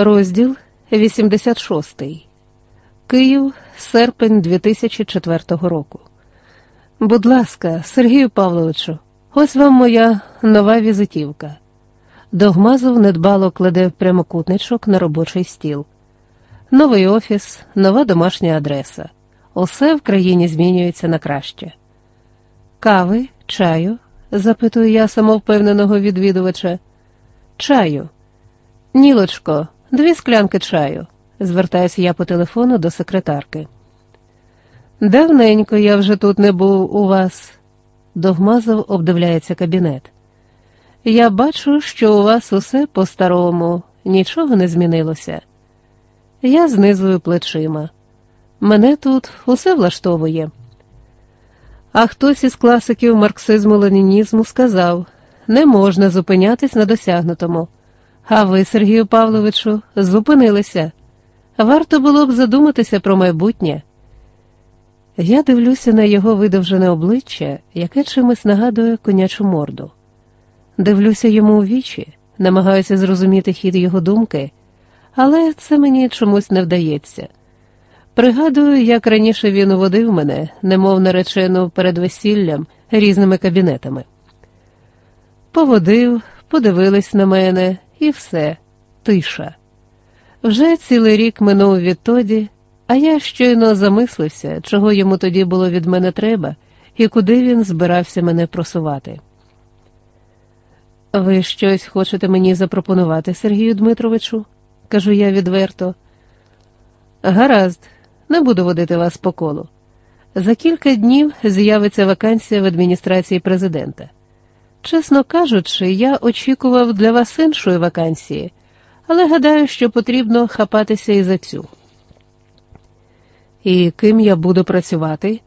Розділ 86. Київ, серпень 2004 року. Будь ласка, Сергію Павловичу, ось вам моя нова візитівка. Догмазов недбало кладе прямокутничок на робочий стіл. Новий офіс, нова домашня адреса. Усе в країні змінюється на краще. Кави, чаю? запитую я самовпевненого відвідувача. Чаю. Нілочко, дві склянки чаю, звертаюся я по телефону до секретарки. Давненько я вже тут не був у вас, Догмазов обдивляється кабінет. Я бачу, що у вас усе по-старому, нічого не змінилося. Я знизую плечима. Мене тут усе влаштовує. А хтось із класиків марксизму ленінізму сказав не можна зупинятись на досягнутому. А ви, Сергію Павловичу, зупинилися. Варто було б задуматися про майбутнє. Я дивлюся на його видовжене обличчя, яке чимось нагадує конячу морду. Дивлюся йому у вічі, намагаюся зрозуміти хід його думки, але це мені чомусь не вдається. Пригадую, як раніше він уводив мене, немов наречену перед весіллям, різними кабінетами. Поводив, подивились на мене, і все, тиша. Вже цілий рік минув відтоді, а я щойно замислився, чого йому тоді було від мене треба і куди він збирався мене просувати. Ви щось хочете мені запропонувати, Сергію Дмитровичу? кажу я відверто. Гаразд, не буду водити вас по колу. За кілька днів з'явиться вакансія в адміністрації президента. Чесно кажучи, я очікував для вас іншої вакансії, але гадаю, що потрібно хапатися і за цю. І ким я буду працювати?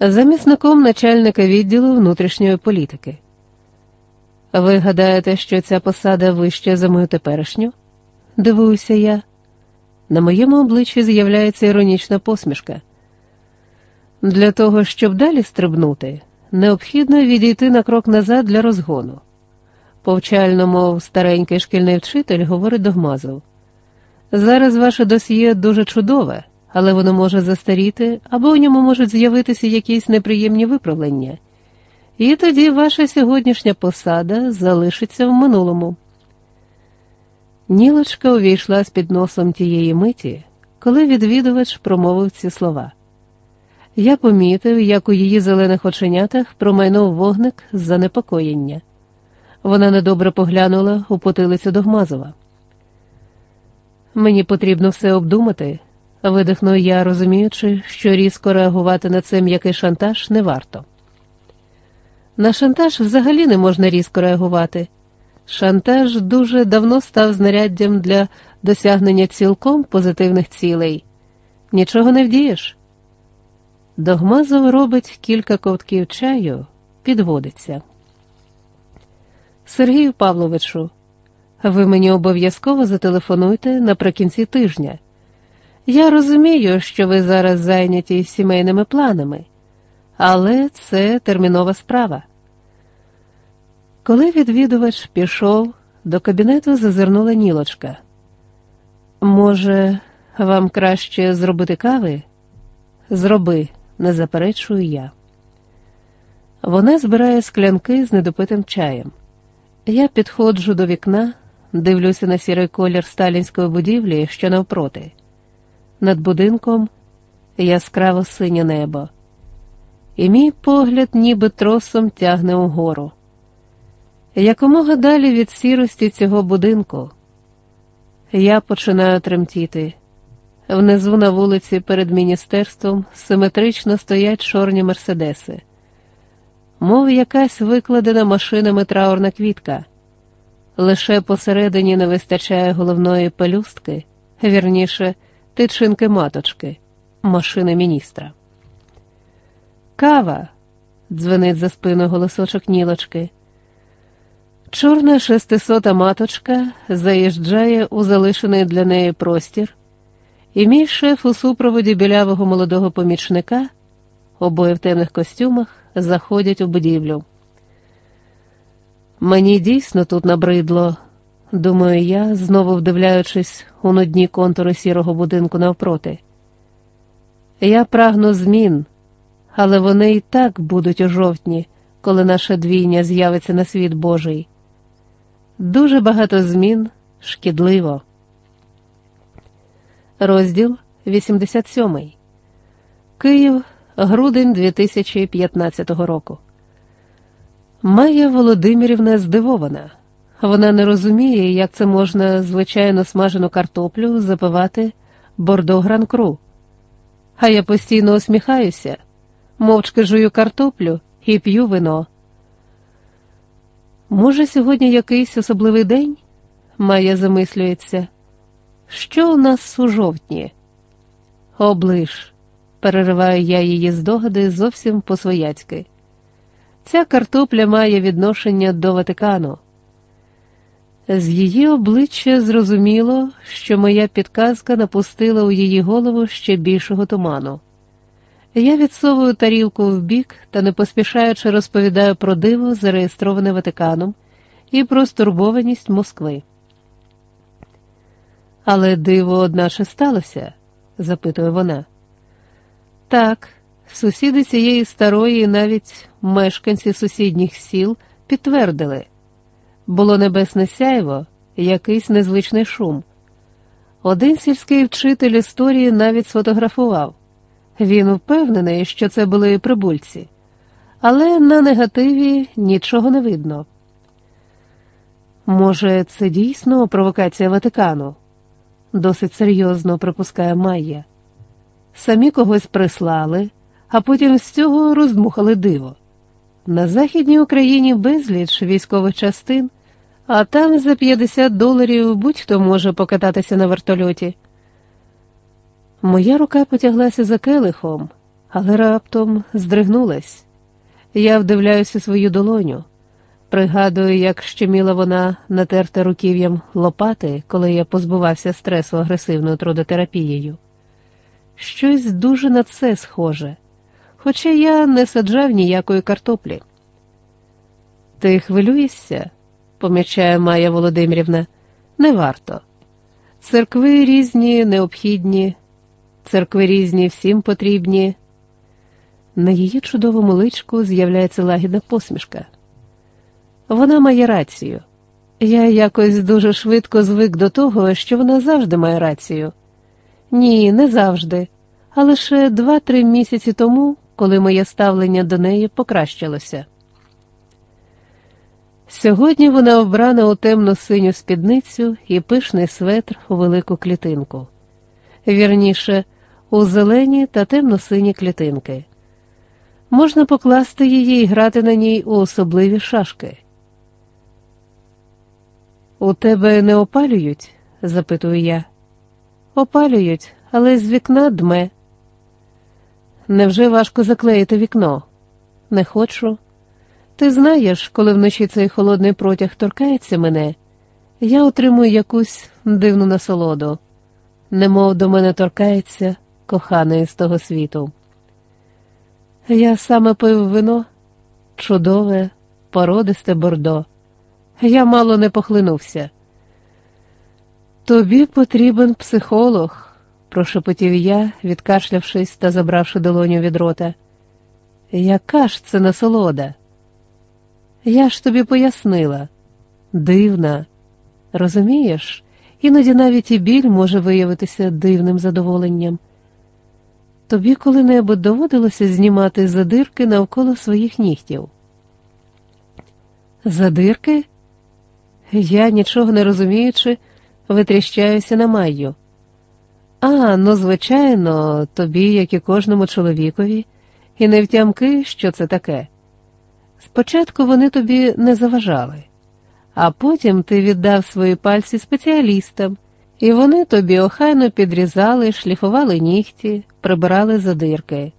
Замісником начальника відділу внутрішньої політики. Ви гадаєте, що ця посада вища за мою теперішню? Дивуюся я. На моєму обличчі з'являється іронічна посмішка. Для того, щоб далі стрибнути, необхідно відійти на крок назад для розгону. Повчально, мов старенький шкільний вчитель, говорить Догмазов. Зараз ваше досьє дуже чудове, але воно може застаріти, або у ньому можуть з'явитися якісь неприємні виправлення. І тоді ваша сьогоднішня посада залишиться в минулому. Нілочка увійшла з під носом тієї миті, коли відвідувач промовив ці слова. Я помітив, як у її зелених оченятах промайнув вогник з занепокоєння. Вона недобре поглянула у потилицю Догмазова. Мені потрібно все обдумати, видихнув я, розуміючи, що різко реагувати на це м'який шантаж не варто. На шантаж взагалі не можна різко реагувати. Шантаж дуже давно став знаряддям для досягнення цілком позитивних цілей. Нічого не вдієш. Догмазов робить кілька ковтків чаю, підводиться. Сергію Павловичу, ви мені обов'язково зателефонуйте наприкінці тижня. Я розумію, що ви зараз зайняті сімейними планами, але це термінова справа. Коли відвідувач пішов, до кабінету зазирнула нілочка. Може, вам краще зробити кави? Зроби, не заперечую я. Вона збирає склянки з недопитим чаєм. Я підходжу до вікна, дивлюся на сірий колір сталінської будівлі, що навпроти. Над будинком яскраво синє небо, і мій погляд ніби тросом тягне угору. Якомога далі від сірості цього будинку, я починаю тремтіти. Внизу на вулиці перед міністерством симетрично стоять чорні мерседеси, мов якась викладена машинами траурна квітка. Лише посередині не вистачає головної пелюстки, вірніше, тичинки маточки, машини міністра. Кава, дзвенить за спиною голосочок нілочки. Чорна шестисота маточка заїжджає у залишений для неї простір, і мій шеф у супроводі білявого молодого помічника, обоє в темних костюмах, заходять у будівлю. Мені дійсно тут набридло, думаю я, знову вдивляючись у нудні контури сірого будинку навпроти. Я прагну змін, але вони і так будуть у жовтні, коли наша двійня з'явиться на світ Божий. Дуже багато змін шкідливо. Розділ 87. Київ, грудень 2015 року. Майя Володимирівна здивована. Вона не розуміє, як це можна звичайно смажену картоплю запивати бордо гранкру. А я постійно усміхаюся, мовчки жую картоплю і п'ю вино. Може, сьогодні якийсь особливий день? Майя замислюється. Що у нас у жовтні? Оближ, перериваю я її здогади зовсім по-свояцьки. Ця картопля має відношення до Ватикану. З її обличчя зрозуміло, що моя підказка напустила у її голову ще більшого туману. Я відсовую тарілку вбік та не поспішаючи розповідаю про диво, зареєстроване Ватиканом, і про стурбованість Москви. Але диво одначе сталося? запитує вона. Так, сусіди цієї старої, і навіть мешканці сусідніх сіл підтвердили було небесне сяйво, якийсь незвичний шум. Один сільський вчитель історії навіть сфотографував. Він впевнений, що це були прибульці, але на негативі нічого не видно. Може, це дійсно провокація Ватикану? Досить серйозно припускає Майя. Самі когось прислали, а потім з цього роздмухали диво. На Західній Україні безліч військових частин, а там за 50 доларів будь-хто може покататися на вертольоті. Моя рука потяглася за келихом, але раптом здригнулась. Я вдивляюся свою долоню. Пригадую, як щеміла вона натерта руків'ям лопати, коли я позбувався стресу агресивною трудотерапією. Щось дуже на це схоже, хоча я не саджав ніякої картоплі. Ти хвилюєшся? помічає Майя Володимирівна, не варто. Церкви різні, необхідні, церкви різні всім потрібні. На її чудовому личку з'являється лагідна посмішка. Вона має рацію. Я якось дуже швидко звик до того, що вона завжди має рацію. Ні, не завжди, а лише два-три місяці тому, коли моє ставлення до неї покращилося. Сьогодні вона обрана у темно синю спідницю і пишний светр у велику клітинку, вірніше, у зелені та темно-сині клітинки. Можна покласти її і грати на ній у особливі шашки. У тебе не опалюють? запитую я. Опалюють, але з вікна дме. Невже важко заклеїти вікно? Не хочу. Ти знаєш, коли вночі цей холодний протяг торкається мене, я отримую якусь дивну насолоду, немов до мене торкається коханої з того світу. Я саме пив вино, чудове, породисте бордо. Я мало не похлинувся. Тобі потрібен психолог, прошепотів я, відкашлявшись та забравши долоню від рота. Яка ж це насолода? Я ж тобі пояснила. Дивна, розумієш, іноді навіть і біль може виявитися дивним задоволенням. Тобі коли-небудь доводилося знімати задирки навколо своїх нігтів. Задирки? Я, нічого не розуміючи, витріщаюся на Майю. А, ну, звичайно, тобі, як і кожному чоловікові, і не втямки, що це таке. Спочатку вони тобі не заважали, а потім ти віддав свої пальці спеціалістам, і вони тобі охайно підрізали, шліфували нігті, прибирали задирки.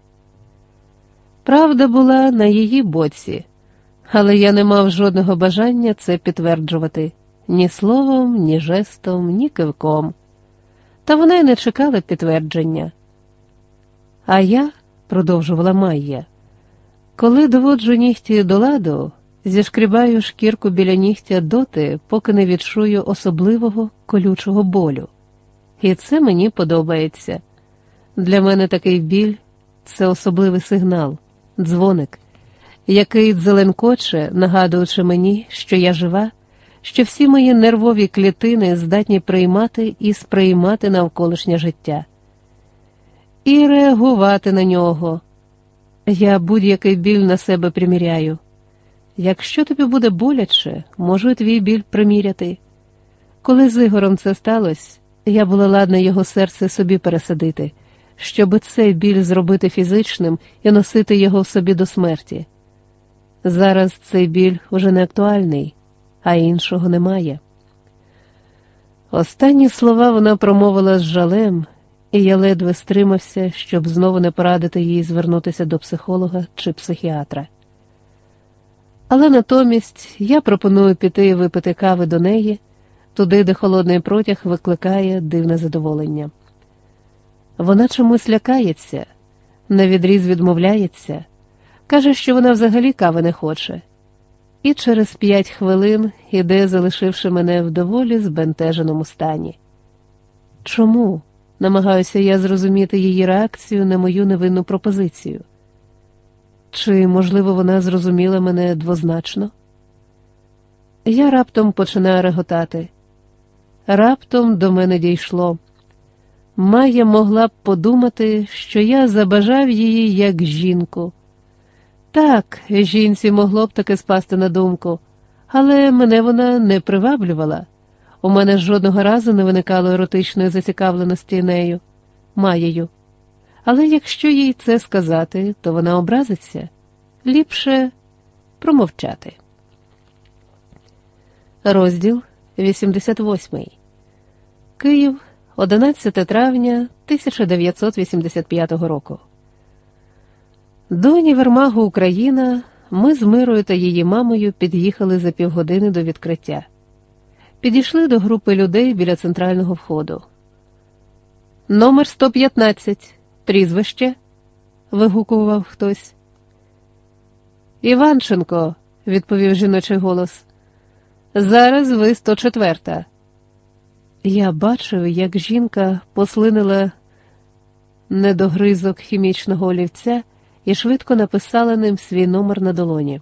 Правда була на її боці але я не мав жодного бажання це підтверджувати ні словом, ні жестом, ні кивком. Та вона й не чекала підтвердження. А я, продовжувала Майя, коли доводжу нігті до ладу, Зішкрібаю шкірку біля нігтя доти, поки не відчую особливого колючого болю. І це мені подобається. Для мене такий біль це особливий сигнал, дзвоник, який дзеленкоче, нагадуючи мені, що я жива, що всі мої нервові клітини здатні приймати і сприймати навколишнє життя, і реагувати на нього. Я будь-який біль на себе приміряю. Якщо тобі буде боляче, можу твій біль приміряти. Коли з Ігорем це сталося, я була ладна його серце собі пересадити, щоб цей біль зробити фізичним і носити його в собі до смерті. Зараз цей біль уже не актуальний, а іншого немає. Останні слова вона промовила з жалем, і я ледве стримався, щоб знову не порадити їй звернутися до психолога чи психіатра. Але натомість я пропоную піти випити кави до неї, туди, де холодний протяг викликає дивне задоволення. Вона чомусь лякається, навідріз відмовляється, каже, що вона взагалі кави не хоче, і через п'ять хвилин іде, залишивши мене в доволі збентеженому стані. Чому? намагаюся я зрозуміти її реакцію на мою невинну пропозицію. Чи, можливо, вона зрозуміла мене двозначно? Я раптом починаю реготати. Раптом до мене дійшло. Майя могла б подумати, що я забажав її як жінку. Так, жінці могло б таки спасти на думку, але мене вона не приваблювала. У мене жодного разу не виникало еротичної зацікавленості нею, Маєю. Але якщо їй це сказати, то вона образиться ліпше промовчати. Розділ 88. Київ, 11 травня 1985 року. До універмагу Україна ми з Мирою та її мамою під'їхали за півгодини до відкриття. Підійшли до групи людей біля центрального входу. Номер 115. Прізвище. вигукував хтось. Іванченко, відповів жіночий голос. Зараз ви 104-та. Я бачив, як жінка послинила недогризок хімічного олівця і швидко написала ним свій номер на долоні.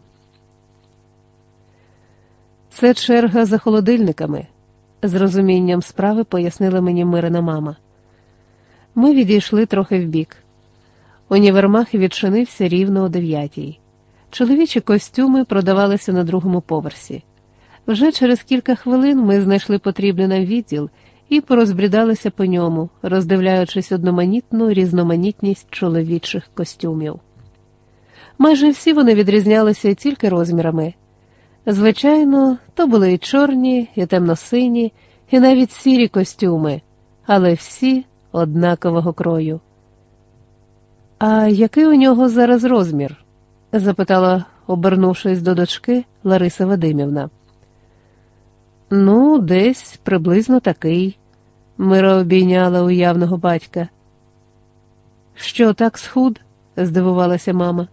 Це черга за холодильниками, з розумінням справи пояснила мені Мирина мама. Ми відійшли трохи вбік. Універмаг відчинився рівно о дев'ятій. Чоловічі костюми продавалися на другому поверсі. Вже через кілька хвилин ми знайшли потрібний нам відділ і порозбрідалися по ньому, роздивляючись одноманітну різноманітність чоловічих костюмів. Майже всі вони відрізнялися тільки розмірами. Звичайно, то були і чорні, і темно-сині, і навіть сірі костюми, але всі однакового крою. А який у нього зараз розмір? запитала, обернувшись до дочки Лариса Вадимівна. Ну, десь приблизно такий, Мира обійняла уявного батька. Що так схуд? здивувалася мама.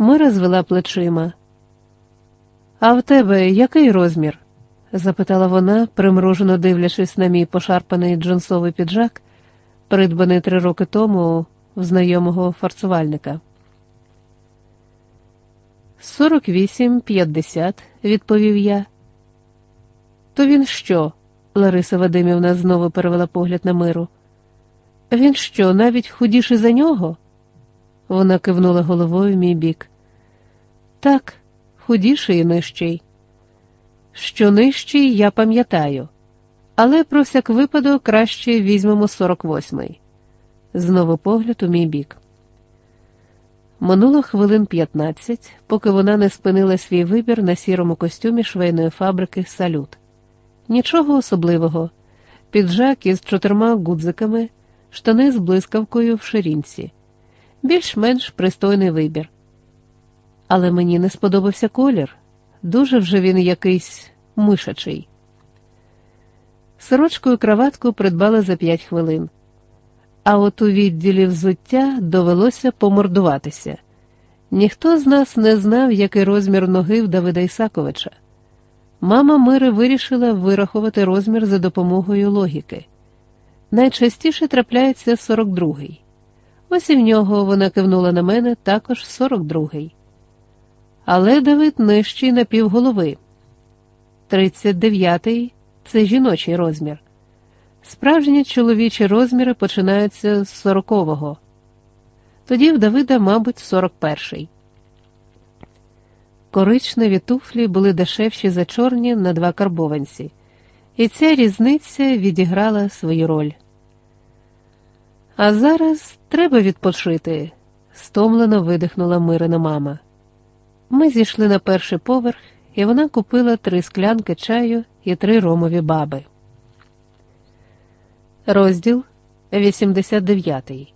Мира звела плечима. А в тебе який розмір? запитала вона, примружено дивлячись на мій пошарпаний джинсовий піджак, придбаний три роки тому в знайомого фарцувальника. Сорок вісім, п'ятдесят, відповів я. То він що? Лариса Вадимівна знову перевела погляд на миру. Він що, навіть худіший за нього? Вона кивнула головою в мій бік. Так, худіший і нижчий. Що нижчий, я пам'ятаю, але про всяк випадок краще візьмемо сорок восьмий. Знову погляд у мій бік. Минуло хвилин п'ятнадцять, поки вона не спинила свій вибір на сірому костюмі швейної фабрики Салют. Нічого особливого, піджак із чотирма гудзиками, штани з блискавкою в ширинці, більш-менш пристойний вибір. Але мені не сподобався колір, дуже вже він якийсь мишачий. Сорочку і краватку придбали за п'ять хвилин, а от у відділі взуття довелося помордуватися. Ніхто з нас не знав, який розмір ноги в Давида Ісаковича. Мама Мири вирішила вирахувати розмір за допомогою логіки. Найчастіше трапляється 42-й. Ось і в нього вона кивнула на мене також 42-й. Але Давид нижчий на півголови. 39-й це жіночий розмір. Справжні чоловічі розміри починаються з 40-го. Тоді в Давида, мабуть, 41-й. Коричневі туфлі були дешевші за чорні на два карбованці, і ця різниця відіграла свою роль. А зараз треба відпочити, стомлено видихнула Мирина мама. Ми зійшли на перший поверх, і вона купила три склянки чаю і три ромові баби. Розділ 89.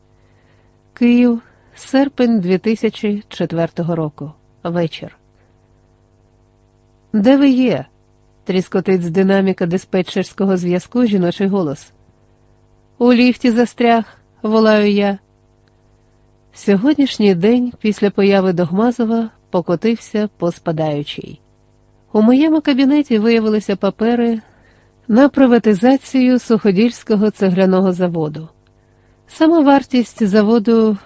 Київ, серпень 2004 року. Вечір. Де ви є? тріскотить з динаміка диспетчерського зв'язку жіночий голос. У ліфті застряг, волаю я. Сьогоднішній день після появи Догмазова покотився по спадаючій. У моєму кабінеті виявилися папери на приватизацію суходільського цегляного заводу. Сама вартість заводу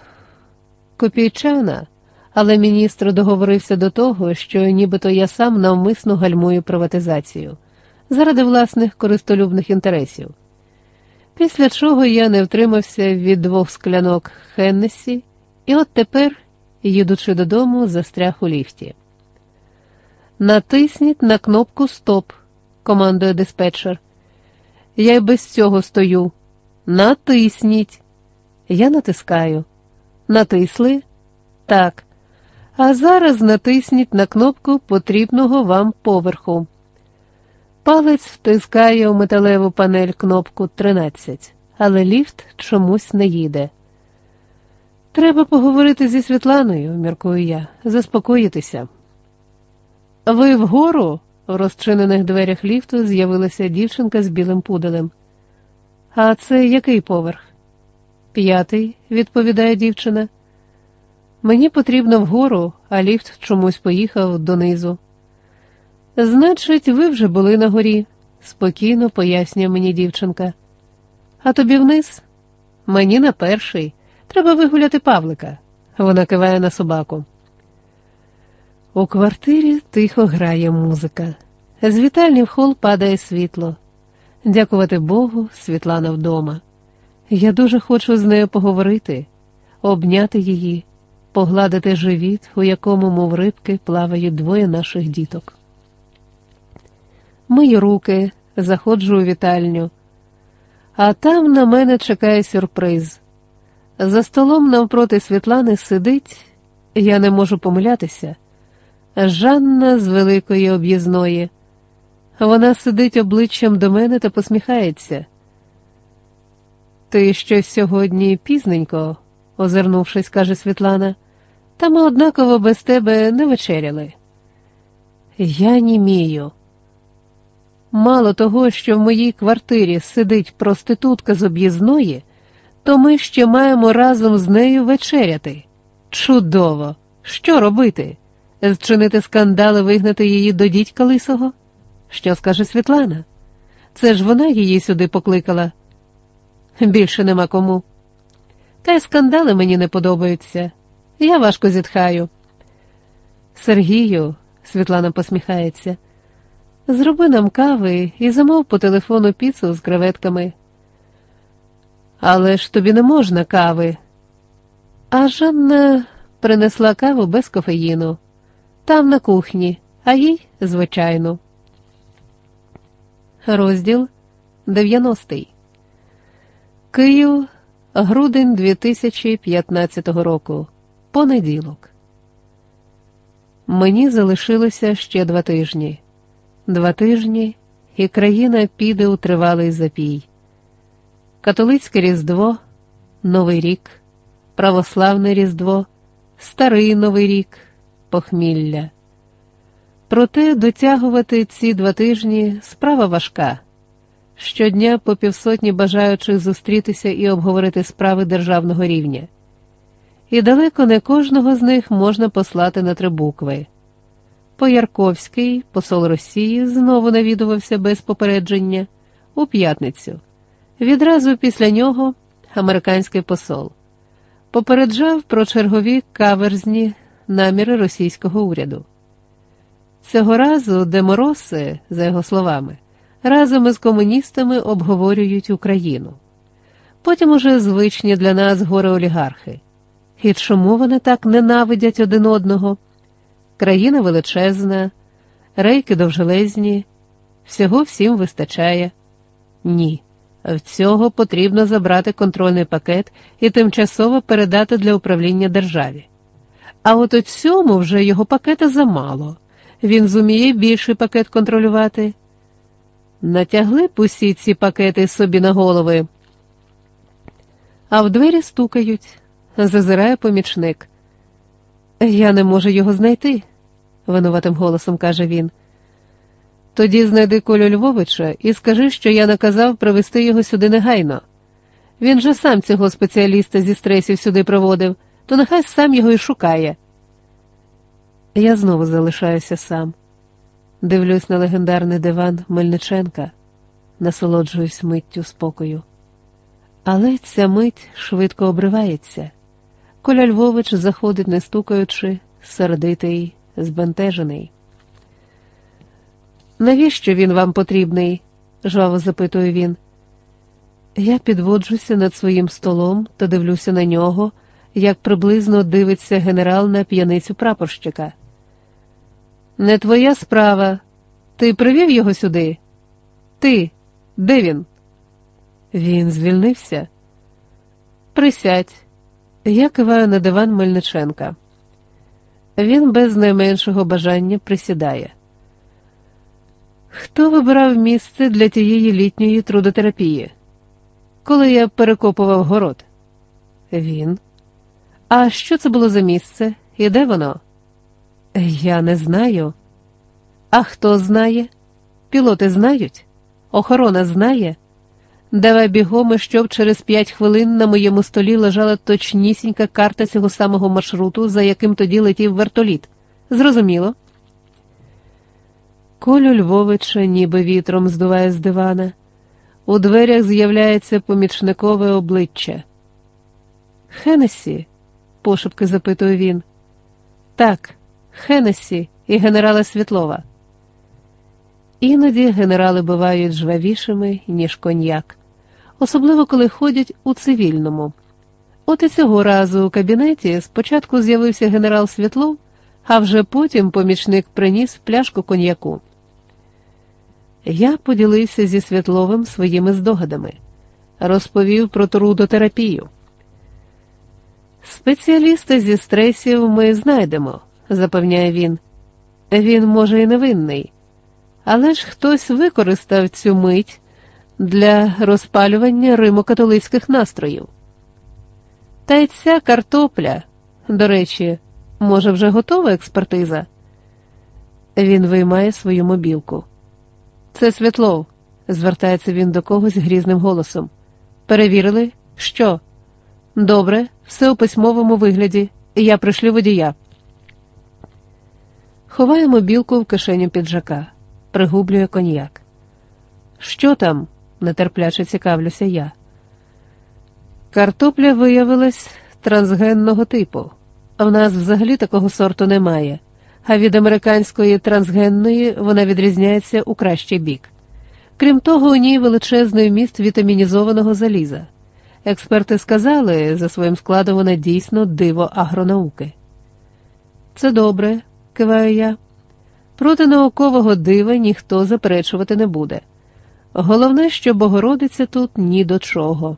копійчана, але міністр договорився до того, що нібито я сам навмисно гальмую приватизацію заради власних користолюбних інтересів. Після чого я не втримався від двох склянок Хеннесі, і от тепер, їдучи додому, застряг у ліфті. Натисніть на кнопку Стоп, командує диспетчер. Я й без цього стою. Натисніть. Я натискаю. Натисли? Так. А зараз натисніть на кнопку потрібного вам поверху. Палець втискає у металеву панель кнопку 13, але ліфт чомусь не їде. Треба поговорити зі Світланою, міркую я, заспокоїтися. Ви вгору? В розчинених дверях ліфту з'явилася дівчинка з білим пуделем. А це який поверх? П'ятий, відповідає дівчина. Мені потрібно вгору, а ліфт чомусь поїхав донизу. Значить, ви вже були на горі, спокійно пояснює мені дівчинка. А тобі вниз? Мені на перший. Треба вигуляти Павлика. Вона киває на собаку. У квартирі тихо грає музика. З вітальні в хол падає світло. Дякувати Богу, Світлана вдома. Я дуже хочу з нею поговорити, обняти її, погладити живіт, у якому, мов рибки, плавають двоє наших діток. Мию руки, заходжу у вітальню, а там на мене чекає сюрприз. За столом навпроти Світлани сидить, я не можу помилятися. Жанна з великої об'їзної. Вона сидить обличчям до мене та посміхається. Ти щось сьогодні пізненько, озирнувшись, каже Світлана, та ми однаково без тебе не вечеряли. Я німію. Мало того, що в моїй квартирі сидить проститутка з об'їзної, то ми ще маємо разом з нею вечеряти. Чудово! Що робити? Зчинити скандал і вигнати її до дідька лисого? Що скаже Світлана? Це ж вона її сюди покликала. Більше нема кому. Та й скандали мені не подобаються. Я важко зітхаю. Сергію, Світлана посміхається, зроби нам кави і замов по телефону піцу з креветками. Але ж тобі не можна кави. А Жанна принесла каву без кофеїну. Там на кухні, а їй, звичайно. Розділ 90 Київ, грудень 2015 року. Понеділок. Мені залишилося ще два тижні. Два тижні, і країна піде у тривалий запій. Католицьке Різдво, Новий рік, Православне Різдво, Старий Новий рік похмілля. Проте дотягувати ці два тижні справа важка. Щодня по півсотні бажаючих зустрітися і обговорити справи державного рівня. і далеко не кожного з них можна послати на три букви. Поярковський, посол Росії, знову навідувався без попередження у п'ятницю. Відразу після нього американський посол попереджав про чергові каверзні наміри російського уряду. Цього разу демороси, за його словами, разом із комуністами обговорюють Україну. Потім уже звичні для нас горе олігархи. І чому вони так ненавидять один одного? Країна величезна, рейки довжелезні, всього всім вистачає. Ні. В цього потрібно забрати контрольний пакет і тимчасово передати для управління державі. А от у цьому вже його пакета замало. Він зуміє більший пакет контролювати. Натягли б усі ці пакети собі на голови. А в двері стукають, зазирає помічник. Я не можу його знайти, винуватим голосом каже він. Тоді знайди Колю Львовича і скажи, що я наказав привезти його сюди негайно. Він же сам цього спеціаліста зі стресів сюди проводив, то нехай сам його і шукає. Я знову залишаюся сам. Дивлюсь на легендарний диван Мельниченка, насолоджуюсь миттю спокою. Але ця мить швидко обривається. Коля Львович заходить, не стукаючи, сердитий, збентежений. Навіщо він вам потрібний? жваво запитує він. Я підводжуся над своїм столом та дивлюся на нього, як приблизно дивиться генерал на п'яницю прапорщика. Не твоя справа. Ти привів його сюди? Ти, де він? Він звільнився. Присядь. Я киваю на диван Мельниченка. Він без найменшого бажання присідає. Хто вибирав місце для тієї літньої трудотерапії? Коли я перекопував город? Він. А що це було за місце? І де воно? Я не знаю. А хто знає? Пілоти знають? Охорона знає? Давай бігом, щоб через п'ять хвилин на моєму столі лежала точнісінька карта цього самого маршруту, за яким тоді летів вертоліт. Зрозуміло? Колю Львовича ніби вітром здуває з дивана. У дверях з'являється помічникове обличчя. Хенесі? пошепки запитує він. Так, Хенесі і генерала Світлова. Іноді генерали бувають жвавішими, ніж коньяк, особливо коли ходять у цивільному. От і цього разу у кабінеті спочатку з'явився генерал Світлов, а вже потім помічник приніс пляшку коньяку. Я поділився зі Світловим своїми здогадами, розповів про трудотерапію. Спеціаліста зі стресів ми знайдемо, запевняє він. Він, може, і невинний, але ж хтось використав цю мить для розпалювання римокатолицьких настроїв. Та й ця картопля, до речі, може, вже готова експертиза? Він виймає свою мобілку. Це Світлов, звертається він до когось грізним голосом. Перевірили, що? Добре, все у письмовому вигляді. Я пришлю водія. Ховає мобілку в кишеню піджака, пригублює коньяк. Що там? нетерпляче цікавлюся я. Картопля виявилась трансгенного типу. В нас взагалі такого сорту немає а від американської трансгенної вона відрізняється у кращий бік. Крім того, у ній величезний вміст вітамінізованого заліза. Експерти сказали, за своїм складом вона дійсно диво агронауки. Це добре, киваю я. Проти наукового дива ніхто заперечувати не буде. Головне, що Богородиця тут ні до чого.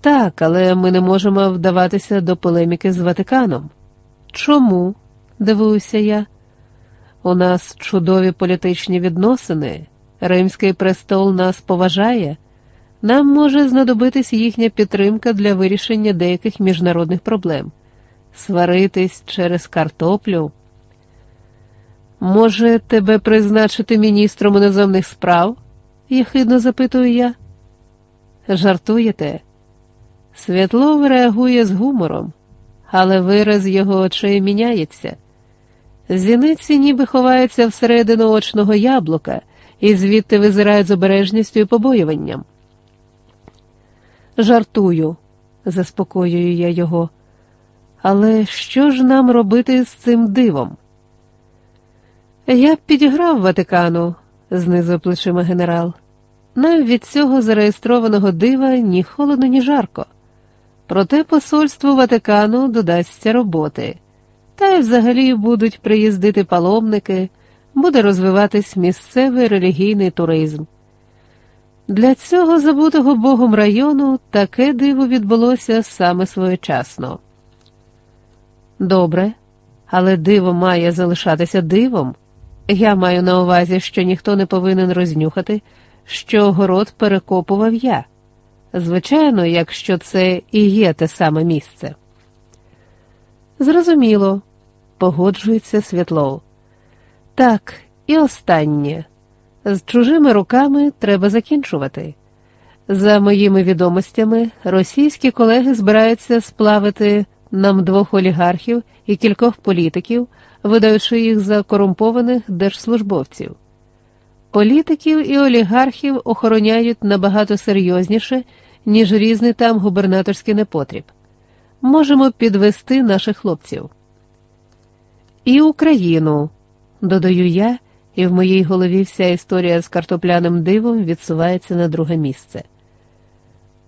Так, але ми не можемо вдаватися до полеміки з Ватиканом. Чому? Дивуюся я. У нас чудові політичні відносини, Римський престол нас поважає, нам може знадобитись їхня підтримка для вирішення деяких міжнародних проблем, сваритись через картоплю. Може, тебе призначити міністром іноземних справ? єхидно запитую я. Жартуєте? Святлов реагує з гумором, але вираз його очей міняється. Зіниці ніби ховаються всередину очного яблука і звідти визирають з обережністю і побоюванням. Жартую, заспокоюю я його. Але що ж нам робити з цим дивом? Я б підіграв Ватикану, знизив плечима генерал. Нам від цього зареєстрованого дива ні холодно, ні жарко. Проте посольству Ватикану додасться роботи, та й взагалі будуть приїздити паломники, буде розвиватись місцевий релігійний туризм. Для цього забутого Богом району таке диво відбулося саме своєчасно. Добре, але диво має залишатися дивом. Я маю на увазі, що ніхто не повинен рознюхати, що город перекопував я. Звичайно, якщо це і є те саме місце. Зрозуміло, погоджується Світлов. Так, і останнє. З чужими руками треба закінчувати. За моїми відомостями, російські колеги збираються сплавити нам двох олігархів і кількох політиків, видаючи їх за корумпованих держслужбовців. Політиків і олігархів охороняють набагато серйозніше, ніж різний там губернаторський непотріб. Можемо підвести наших хлопців. І Україну, додаю я, і в моїй голові вся історія з картопляним дивом відсувається на друге місце.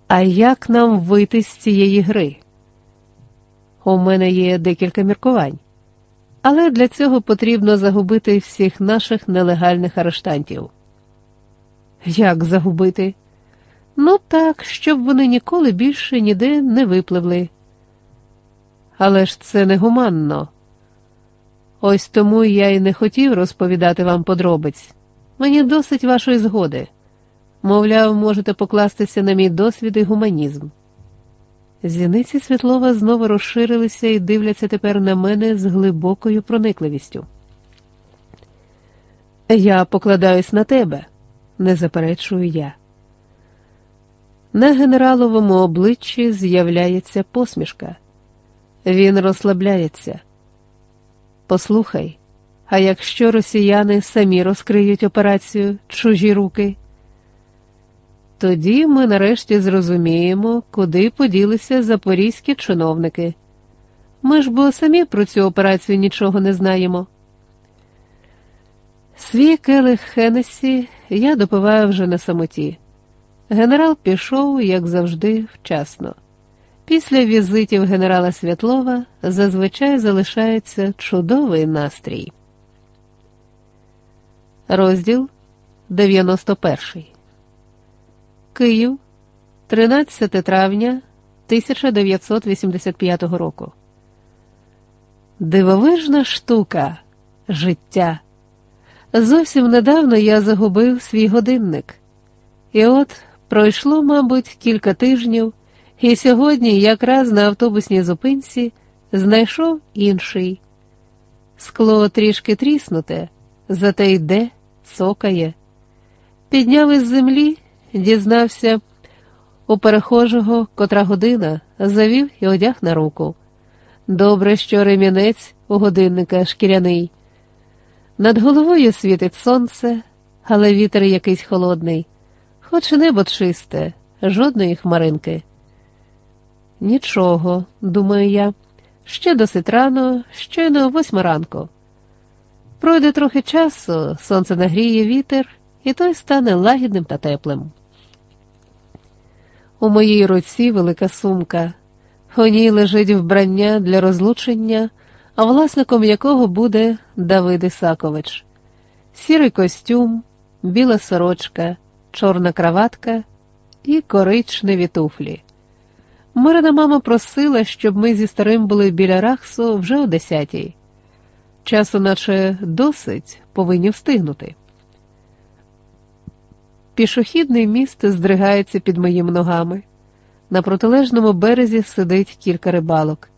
А як нам вийти з цієї гри? У мене є декілька міркувань, але для цього потрібно загубити всіх наших нелегальних арештантів. Як загубити? Ну так, щоб вони ніколи більше ніде не випливли. Але ж це негуманно. Ось тому я й не хотів розповідати вам подробиць. Мені досить вашої згоди. Мовляв, можете покластися на мій досвід і гуманізм. Зіниці Світлова знову розширилися і дивляться тепер на мене з глибокою проникливістю. Я покладаюсь на тебе, не заперечую я. На генераловому обличчі з'являється посмішка. Він розслабляється. Послухай, а якщо росіяни самі розкриють операцію чужі руки, тоді ми нарешті зрозуміємо, куди поділися запорізькі чиновники. Ми ж бо самі про цю операцію нічого не знаємо. Свій келих Хеннесі я допиваю вже на самоті. Генерал пішов, як завжди, вчасно. Після візитів генерала Святлова зазвичай залишається чудовий настрій. Розділ 91 Київ 13 травня 1985 року. Дивовижна штука життя. Зовсім недавно я загубив свій годинник. І от пройшло, мабуть, кілька тижнів. І сьогодні, якраз на автобусній зупинці, знайшов інший. Скло трішки тріснуте, зате йде, цокає. Підняв із землі, дізнався у перехожого котра година, завів і одяг на руку. Добре, що ремінець у годинника шкіряний. Над головою світить сонце, але вітер якийсь холодний, хоч небо чисте, жодної хмаринки. Нічого, думаю я, ще досить рано, щойно восьма ранку. Пройде трохи часу, сонце нагріє вітер, і той стане лагідним та теплим. У моїй руці велика сумка, у ній лежить вбрання для розлучення, а власником якого буде Давид Ісакович, сірий костюм, біла сорочка, чорна краватка і коричневі туфлі. Мирна мама просила, щоб ми зі старим були біля Рахсу вже о десятій. Часу, наче досить, повинні встигнути. Пішохідний міст здригається під моїми ногами. На протилежному березі сидить кілька рибалок.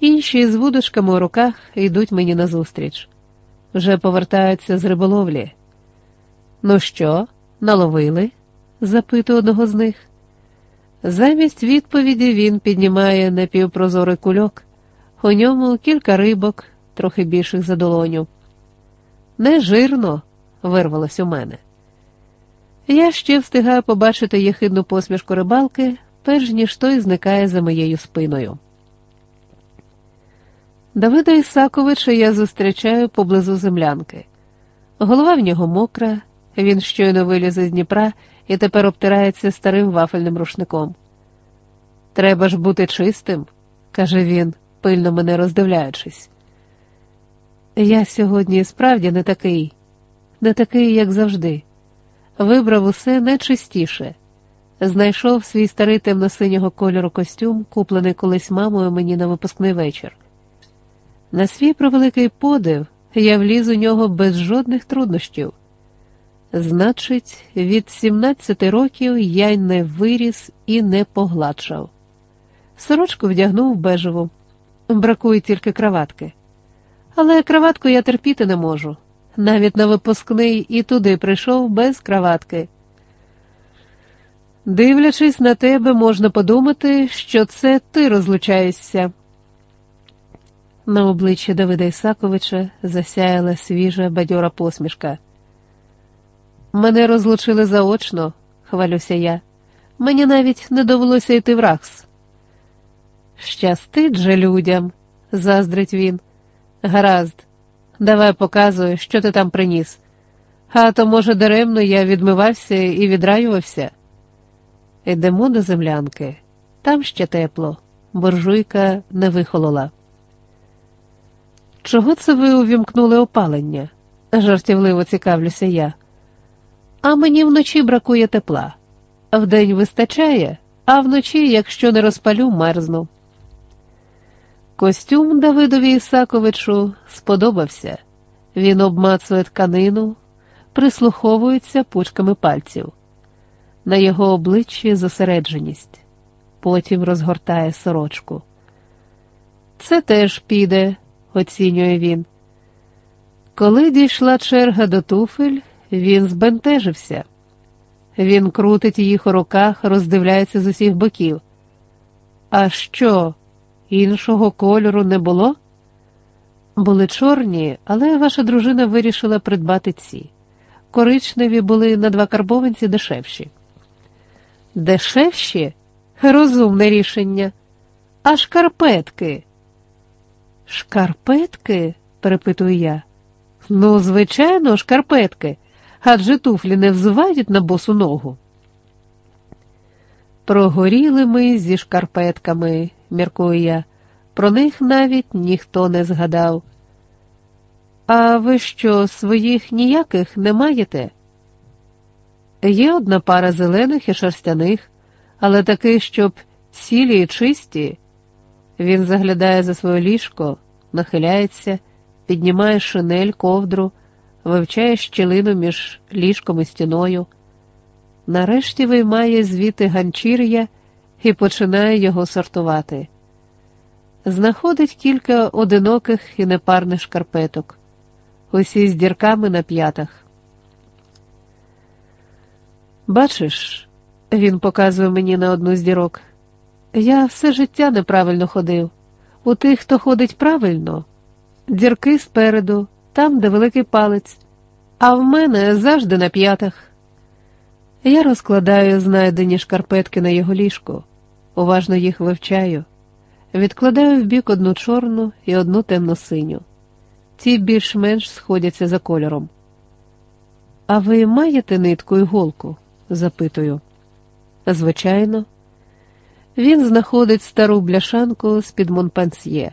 Інші з вудочками у руках йдуть мені назустріч. Вже повертаються з риболовлі. Ну що, наловили? запитую одного з них. Замість відповіді він піднімає напівпрозорий кульок, У ньому кілька рибок, трохи більших за долоню. Не жирно, вирвалось у мене. Я ще встигаю побачити єхидну посмішку рибалки, перш ніж той зникає за моєю спиною. Давида Ісаковича я зустрічаю поблизу землянки. Голова в нього мокра, він щойно виліз з Дніпра і тепер обтирається старим вафельним рушником. Треба ж бути чистим, каже він, пильно мене роздивляючись. Я сьогодні справді не такий, не такий, як завжди. Вибрав усе найчистіше. Знайшов свій старий темно-синього кольору костюм, куплений колись мамою мені на випускний вечір. На свій провеликий подив я вліз у нього без жодних труднощів. Значить, від 17 років я й не виріс і не погладшав. Сорочку вдягнув бежеву, бракує тільки краватки. Але краватку я терпіти не можу. Навіть на випускний і туди прийшов без краватки. Дивлячись на тебе, можна подумати, що це ти розлучаєшся. На обличчі Давида Ісаковича засяяла свіжа бадьора посмішка. Мене розлучили заочно, хвалюся я. Мені навіть не довелося йти в рахс. Щастить же людям, заздрить він. Гаразд, давай показуй, що ти там приніс. А то, може, даремно я відмивався і відраювався. Йдемо до землянки, там ще тепло, буржуйка не вихолола. Чого це ви увімкнули опалення? жартівливо цікавлюся я. А мені вночі бракує тепла. Вдень вистачає, а вночі, якщо не розпалю, мерзну. Костюм Давидові Ісаковичу сподобався. Він обмацує тканину, прислуховується пучками пальців. На його обличчі зосередженість, потім розгортає сорочку. Це теж піде, оцінює він. Коли дійшла черга до туфель, він збентежився. Він крутить їх у руках, роздивляється з усіх боків. А що, іншого кольору не було? Були чорні, але ваша дружина вирішила придбати ці. Коричневі були на два карбованці дешевші. Дешевші? Розумне рішення. А шкарпетки. Шкарпетки? перепитую я. Ну, звичайно, шкарпетки, адже туфлі не взувають на босу ногу. Прогоріли ми зі шкарпетками, міркую я, про них навіть ніхто не згадав. А ви що, своїх ніяких не маєте? Є одна пара зелених і шерстяних, але таких, щоб цілі і чисті. Він заглядає за своє ліжко, нахиляється, піднімає шинель, ковдру, вивчає щілину між ліжком і стіною. Нарешті виймає звідти ганчір'я і починає його сортувати. Знаходить кілька одиноких і непарних шкарпеток, усі з дірками на п'ятах. Бачиш, він показує мені на одну з дірок. Я все життя неправильно ходив. У тих, хто ходить правильно, дірки спереду, там, де великий палець, а в мене завжди на п'ятах. Я розкладаю знайдені шкарпетки на його ліжку, уважно їх вивчаю, відкладаю в бік одну чорну і одну темно-синю. Ті більш-менш сходяться за кольором. А ви маєте нитку і голку? запитую. Звичайно, він знаходить стару бляшанку з під Монпансьє.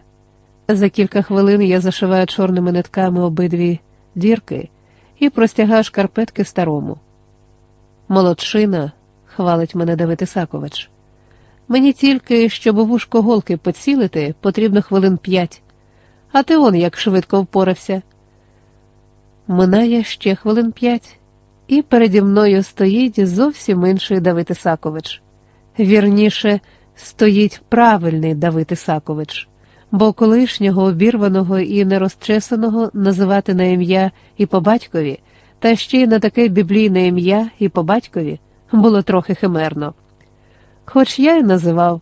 За кілька хвилин я зашиваю чорними нитками обидві дірки і простягаю шкарпетки старому. Молодшина, хвалить мене Давид Ісакович. Мені тільки, щоб вушко голки поцілити, потрібно хвилин п'ять, а ти он як швидко впорався. Минає ще хвилин п'ять, і переді мною стоїть зовсім інший Давид Ісакович. Вірніше, стоїть правильний Давид Ісакович, бо колишнього обірваного і нерозчесаного називати на ім'я і по батькові, та ще й на таке біблійне ім'я і по батькові було трохи химерно. Хоч я й називав.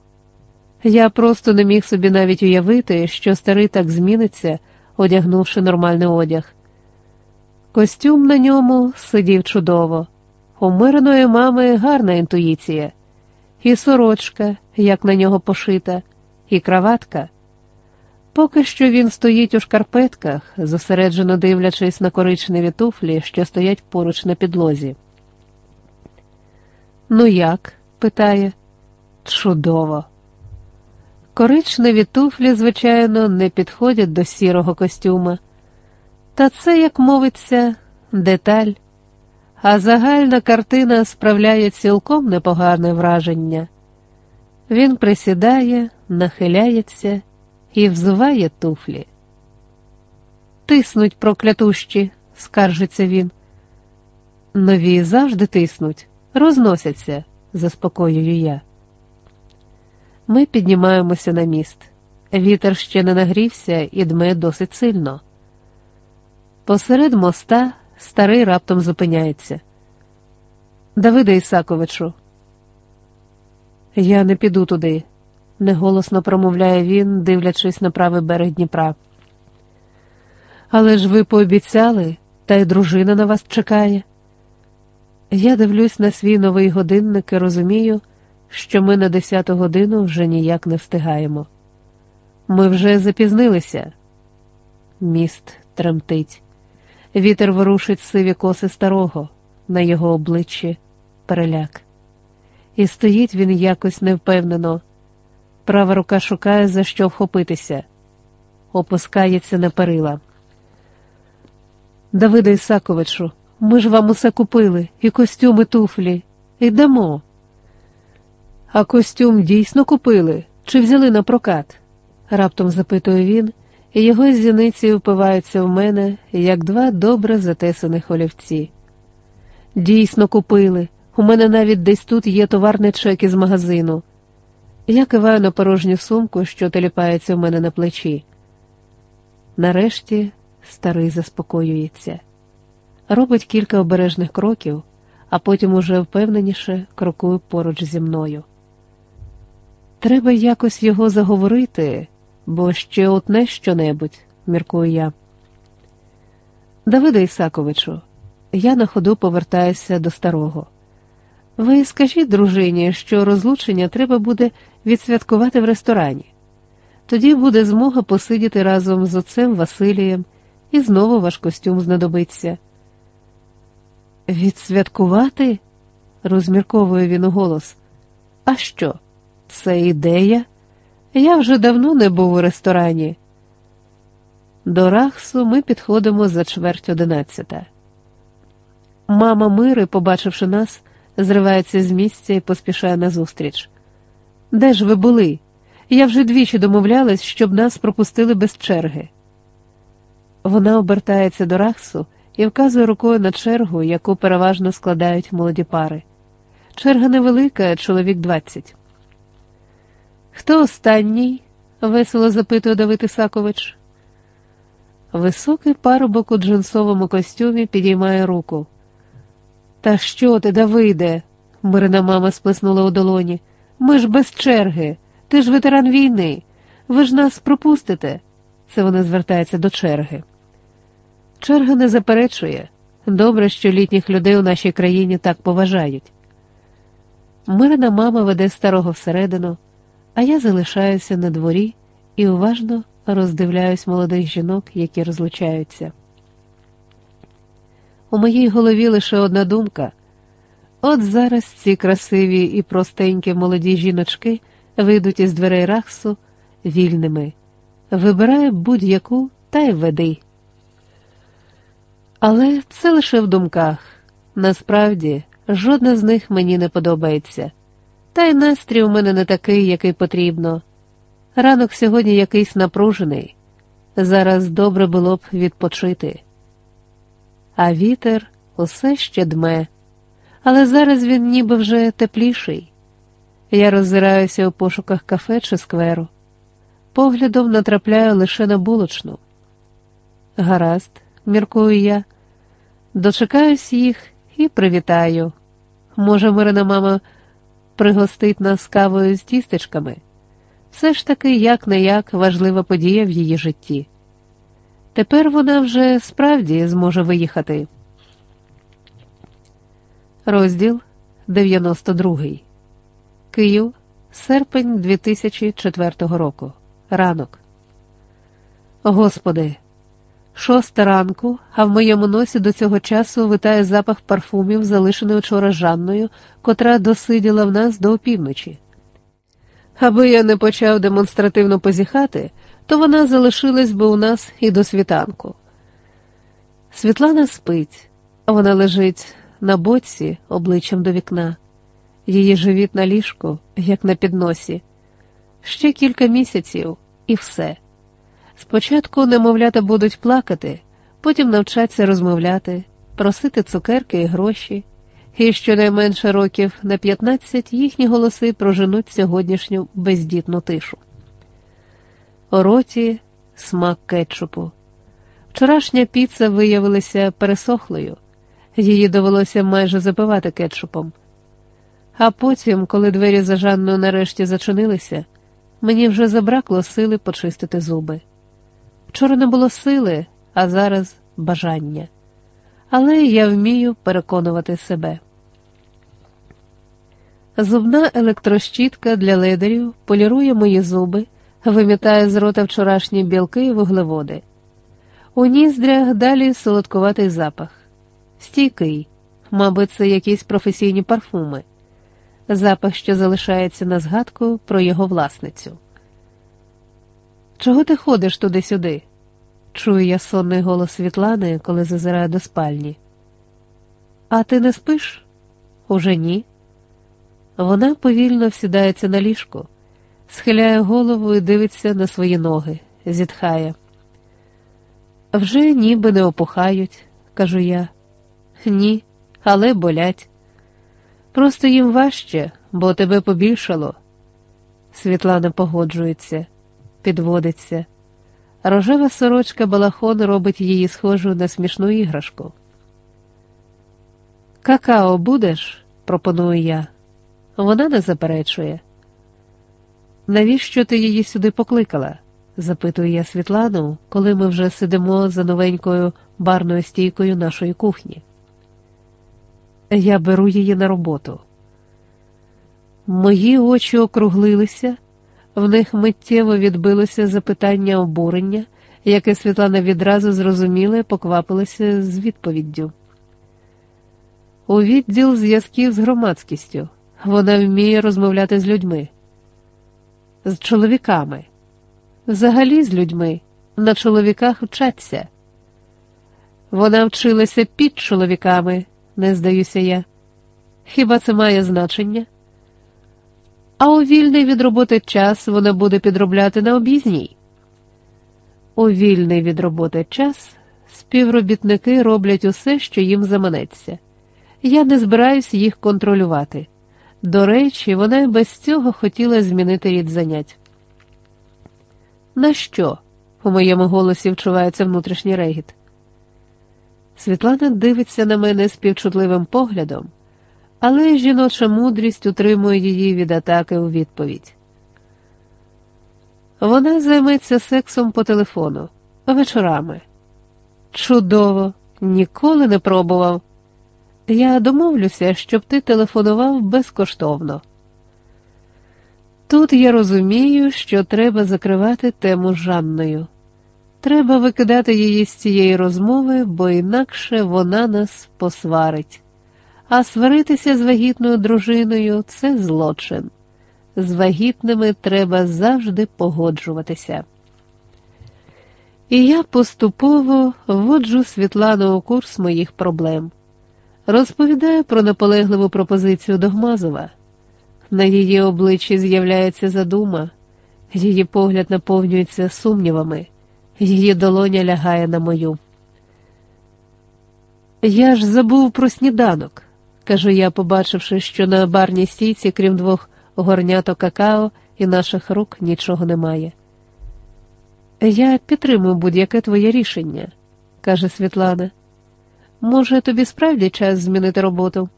Я просто не міг собі навіть уявити, що старий так зміниться, одягнувши нормальний одяг. Костюм на ньому сидів чудово. У мирної мами гарна інтуїція, і сорочка, як на нього пошита, і краватка. Поки що він стоїть у шкарпетках, зосереджено дивлячись на коричневі туфлі, що стоять поруч на підлозі. Ну як? питає. Чудово. Коричневі туфлі, звичайно, не підходять до сірого костюма. Та це, як мовиться, деталь, а загальна картина справляє цілком непогане враження. Він присідає, нахиляється і взуває туфлі. Тиснуть проклятущі, скаржиться він. Нові завжди тиснуть, розносяться, заспокоюю я. Ми піднімаємося на міст. Вітер ще не нагрівся і дме досить сильно. Посеред моста старий раптом зупиняється. Давида Ісаковичу, я не піду туди, неголосно промовляє він, дивлячись на правий берег Дніпра. Але ж ви пообіцяли, та й дружина на вас чекає. Я дивлюсь на свій новий годинник і розумію, що ми на десяту годину вже ніяк не встигаємо. Ми вже запізнилися. Міст тремтить. Вітер ворушить сиві коси старого, на його обличчі переляк. І стоїть він якось невпевнено. Права рука шукає, за що вхопитися, опускається на перила. Давида Ісаковичу, ми ж вам усе купили, і костюми туфлі, і. А костюм дійсно купили чи взяли на прокат? раптом запитує він, і його зіниці впиваються в мене, як два добре затесаних олівці. Дійсно купили. У мене навіть десь тут є товарний чек із магазину. Я киваю на порожню сумку, що теліпається в мене на плечі. Нарешті старий заспокоюється, робить кілька обережних кроків, а потім уже впевненіше крокує поруч зі мною. Треба якось його заговорити, бо ще отне що-небудь, міркую я. Давида Ісаковичу, я на ходу повертаюся до старого. Ви скажіть дружині, що розлучення треба буде відсвяткувати в ресторані. Тоді буде змога посидіти разом з отцем Василієм, і знову ваш костюм знадобиться. Відсвяткувати? розмірковує він голос. А що? Це ідея? Я вже давно не був у ресторані. До Рахсу ми підходимо за чверть одинадцята. Мама Мири, побачивши нас, зривається з місця і поспішає назустріч. Де ж ви були? Я вже двічі домовлялась, щоб нас пропустили без черги. Вона обертається до Рахсу і вказує рукою на чергу, яку переважно складають молоді пари. Черга невелика, чоловік двадцять. Хто останній? весело запитує Давид Ісакович. Високий парубок у джинсовому костюмі підіймає руку. Та що ти, Давиде? Мирина мама сплеснула у долоні. Ми ж без черги. Ти ж ветеран війни. Ви ж нас пропустите. Це вона звертається до черги. Черга не заперечує. Добре, що літніх людей у нашій країні так поважають. Мирна мама веде старого всередину а я залишаюся на дворі і уважно роздивляюсь молодих жінок, які розлучаються. У моїй голові лише одна думка от зараз ці красиві і простенькі молоді жіночки вийдуть із дверей рахсу вільними, вибирай будь-яку та й веди. Але це лише в думках. Насправді, жодна з них мені не подобається. Та й настрій у мене не такий, який потрібно. Ранок сьогодні якийсь напружений. Зараз добре було б відпочити. А вітер усе ще дме, але зараз він ніби вже тепліший. Я роззираюся у пошуках кафе чи скверу. Поглядом натрапляю лише на булочну. Гаразд, міркую я, дочекаюсь їх і привітаю. Може, Мирина мама пригостить нас кавою з тістечками. Все ж таки як не як важлива подія в її житті. Тепер вона вже справді зможе виїхати. Розділ 92. Київ, серпень 2004 року. Ранок. Господи, шоста ранку, а в моєму носі до цього часу витає запах парфумів, залишений учора Жанною, котра досиділа в нас до опівночі. Аби я не почав демонстративно позіхати, то вона залишилась би у нас і до світанку. Світлана спить, вона лежить на боці обличчям до вікна, її живіт на ліжку, як на підносі. Ще кілька місяців і все. Спочатку немовлята будуть плакати, потім навчаться розмовляти, просити цукерки і гроші, і щонайменше років на 15 їхні голоси проженуть сьогоднішню бездітну тишу. У роті смак кетчупу. Вчорашня піца виявилася пересохлою, її довелося майже запивати кетчупом. А потім, коли двері за Жанною нарешті зачинилися, мені вже забракло сили почистити зуби. Вчора не було сили, а зараз бажання. Але я вмію переконувати себе. Зубна електрощітка для ледерів полірує мої зуби, вимітає з рота вчорашні білки і вуглеводи. У ніздрях далі солодкуватий запах, стійкий, мабуть, це якісь професійні парфуми, запах, що залишається на згадку про його власницю. Чого ти ходиш туди-сюди? Чую я сонний голос Світлани, коли зазираю до спальні. А ти не спиш? Уже ні. Вона повільно всідається на ліжку, схиляє голову і дивиться на свої ноги, зітхає. Вже ніби не опухають, кажу я. Ні, але болять. Просто їм важче, бо тебе побільшало. Світлана погоджується підводиться. Рожева сорочка балахон робить її схожу на смішну іграшку. Какао будеш? пропоную я. Вона не заперечує. Навіщо ти її сюди покликала? запитую я Світлану, коли ми вже сидимо за новенькою барною стійкою нашої кухні. Я беру її на роботу. Мої очі округлилися. В них миттєво відбилося запитання обурення, яке Світлана відразу зрозуміла і поквапилася з відповіддю. У відділ зв'язків з громадськістю вона вміє розмовляти з людьми, з чоловіками, взагалі з людьми, на чоловіках вчаться. Вона вчилася під чоловіками, не здаюся я. Хіба це має значення? а у вільний від роботи час вона буде підробляти на об'їзній. У вільний від роботи час співробітники роблять усе, що їм заманеться. Я не збираюсь їх контролювати. До речі, вона й без цього хотіла змінити рід занять. На що? У моєму голосі вчувається внутрішній регіт. Світлана дивиться на мене співчутливим поглядом але жіноча мудрість утримує її від атаки у відповідь. Вона займеться сексом по телефону вечорами. Чудово, ніколи не пробував. Я домовлюся, щоб ти телефонував безкоштовно. Тут я розумію, що треба закривати тему Жанною. Треба викидати її з цієї розмови, бо інакше вона нас посварить. А сваритися з вагітною дружиною це злочин. З вагітними треба завжди погоджуватися. І я поступово вводжу Світлану у курс моїх проблем, розповідаю про наполегливу пропозицію Догмазова. На її обличчі з'являється задума, її погляд наповнюється сумнівами, її долоня лягає на мою. Я ж забув про сніданок кажу я, побачивши, що на барній стійці, крім двох горняток какао і наших рук нічого немає. Я підтримую будь-яке твоє рішення, каже Світлана. Може, тобі справді час змінити роботу?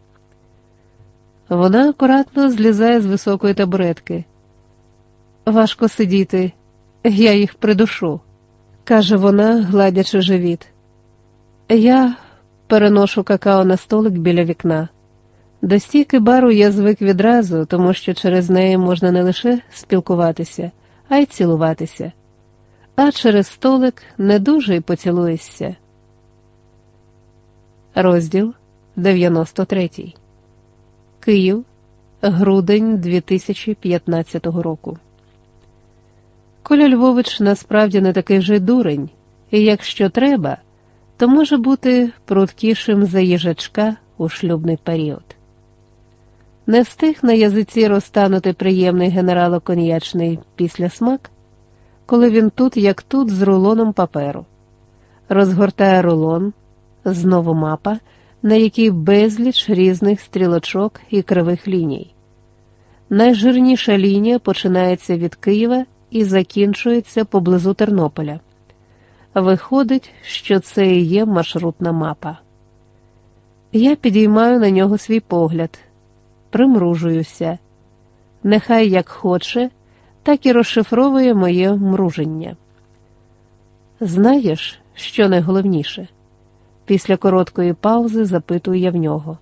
Вона акуратно злізає з високої табуретки. Важко сидіти, я їх придушу, каже вона, гладячи живіт. Я переношу какао на столик біля вікна. До стійки бару я звик відразу, тому що через неї можна не лише спілкуватися, а й цілуватися, а через столик не дуже й поцілуєшся. Розділ 93 Київ, грудень 2015 року. Коля Львович насправді не такий же дурень, і якщо треба, то може бути пруткішим за їжачка у шлюбний період. Не встиг на язиці розтанути приємний генерало-коньячний післясмак, коли він тут, як тут, з рулоном паперу, розгортає рулон, знову мапа, на якій безліч різних стрілочок і кривих ліній. Найжирніша лінія починається від Києва і закінчується поблизу Тернополя. Виходить, що це і є маршрутна мапа. Я підіймаю на нього свій погляд, примружуюся. Нехай як хоче, так і розшифровує моє мруження. Знаєш, що найголовніше? Після короткої паузи запитую я в нього.